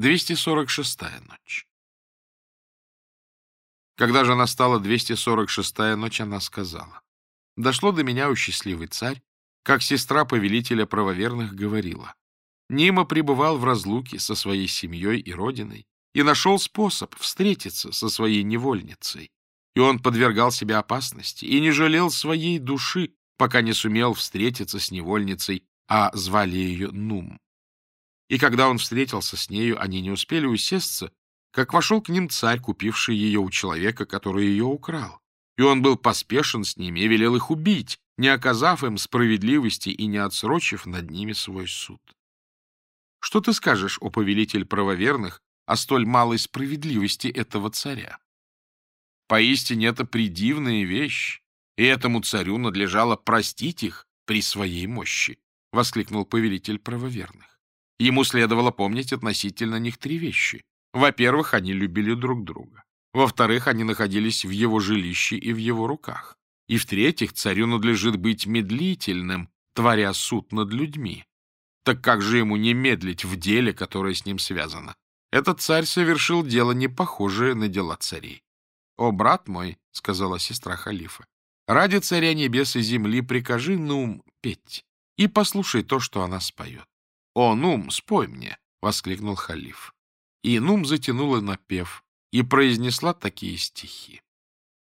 246-я ночь. Когда же настала 246-я ночь, она сказала, «Дошло до меня, у счастливый царь, как сестра повелителя правоверных говорила, Нима пребывал в разлуке со своей семьей и родиной и нашел способ встретиться со своей невольницей, и он подвергал себя опасности и не жалел своей души, пока не сумел встретиться с невольницей, а звали ее Нум и когда он встретился с нею, они не успели усесться, как вошел к ним царь, купивший ее у человека, который ее украл. И он был поспешен с ними и велел их убить, не оказав им справедливости и не отсрочив над ними свой суд. Что ты скажешь, о повелитель правоверных, о столь малой справедливости этого царя? Поистине это придивная вещь, и этому царю надлежало простить их при своей мощи, — воскликнул повелитель правоверных. Ему следовало помнить относительно них три вещи. Во-первых, они любили друг друга. Во-вторых, они находились в его жилище и в его руках. И в-третьих, царю надлежит быть медлительным, творя суд над людьми. Так как же ему не медлить в деле, которое с ним связано? Этот царь совершил дело, не похожее на дела царей. «О, брат мой», — сказала сестра халифа, — «ради царя небес и земли прикажи Нум петь и послушай то, что она споет. «О, Нум, спой мне!» — воскликнул халиф. И Нум затянула напев и произнесла такие стихи.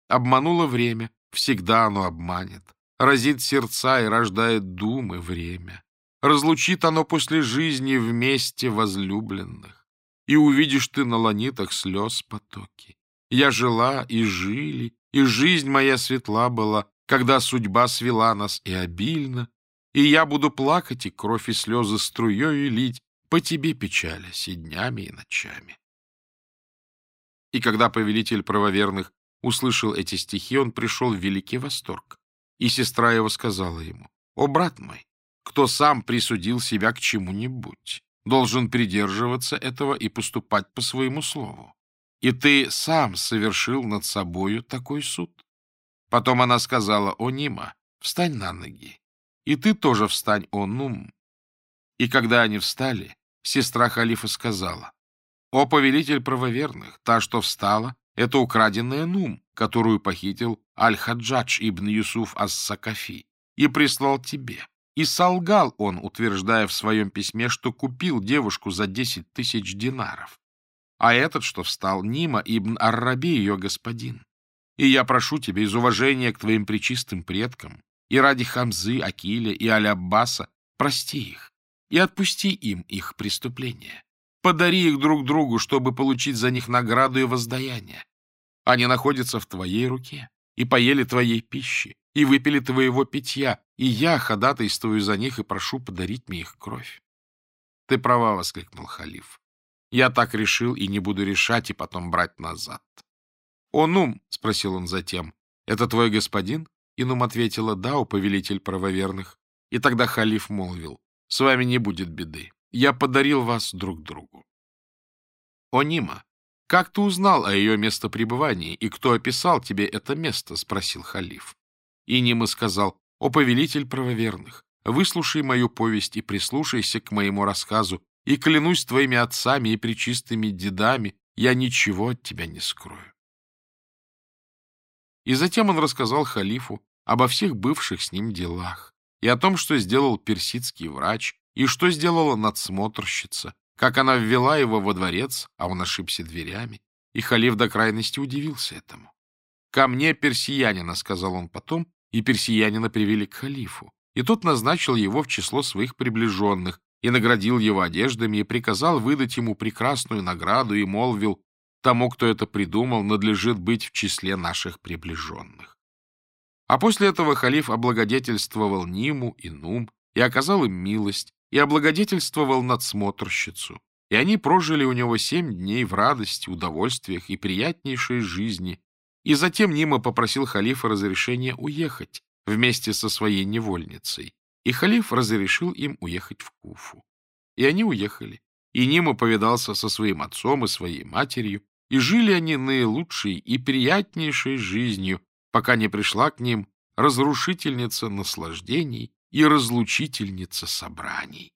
«Обмануло время, всегда оно обманет, разит сердца и рождает думы время. Разлучит оно после жизни вместе возлюбленных, и увидишь ты на ланитах слез потоки. Я жила и жили, и жизнь моя светла была, когда судьба свела нас и обильно, и я буду плакать, и кровь и слезы струею лить, по тебе печалясь и днями, и ночами. И когда повелитель правоверных услышал эти стихи, он пришел в великий восторг. И сестра его сказала ему, «О, брат мой, кто сам присудил себя к чему-нибудь, должен придерживаться этого и поступать по своему слову. И ты сам совершил над собою такой суд». Потом она сказала, «О, Нима, встань на ноги и ты тоже встань, о, нум. И когда они встали, сестра халифа сказала, «О, повелитель правоверных, та, что встала, это украденная Нум, которую похитил Аль-Хаджадж ибн Юсуф ас-Сакафи, и прислал тебе. И солгал он, утверждая в своем письме, что купил девушку за десять тысяч динаров. А этот, что встал, Нима ибн Арраби, ее господин. И я прошу тебя из уважения к твоим пречистым предкам, и ради Хамзы, Акиля и Аль-Аббаса прости их и отпусти им их преступления. Подари их друг другу, чтобы получить за них награду и воздаяние. Они находятся в твоей руке и поели твоей пищи, и выпили твоего питья, и я ходатайствую за них и прошу подарить мне их кровь. — Ты права, — воскликнул халиф. — Я так решил и не буду решать, и потом брать назад. — Он ну, ум, — спросил он затем, — это твой господин? Инум ответила да, у повелитель правоверных». И тогда халиф молвил «С вами не будет беды. Я подарил вас друг другу». О Нима, как ты узнал о ее местопребывании и кто описал тебе это место?» — спросил халиф. И Нима сказал «О повелитель правоверных, выслушай мою повесть и прислушайся к моему рассказу, и клянусь твоими отцами и пречистыми дедами, я ничего от тебя не скрою. И затем он рассказал халифу обо всех бывших с ним делах и о том, что сделал персидский врач, и что сделала надсмотрщица, как она ввела его во дворец, а он ошибся дверями, и халиф до крайности удивился этому. «Ко мне персиянина», — сказал он потом, и персиянина привели к халифу. И тот назначил его в число своих приближенных и наградил его одеждами и приказал выдать ему прекрасную награду и молвил Тому, кто это придумал, надлежит быть в числе наших приближенных. А после этого халиф облагодетельствовал Ниму и Нум, и оказал им милость, и облагодетельствовал надсмотрщицу. И они прожили у него семь дней в радости, удовольствиях и приятнейшей жизни. И затем Нима попросил халифа разрешения уехать вместе со своей невольницей. И халиф разрешил им уехать в Куфу. И они уехали. И Нима повидался со своим отцом и своей матерью, и жили они наилучшей и приятнейшей жизнью, пока не пришла к ним разрушительница наслаждений и разлучительница собраний.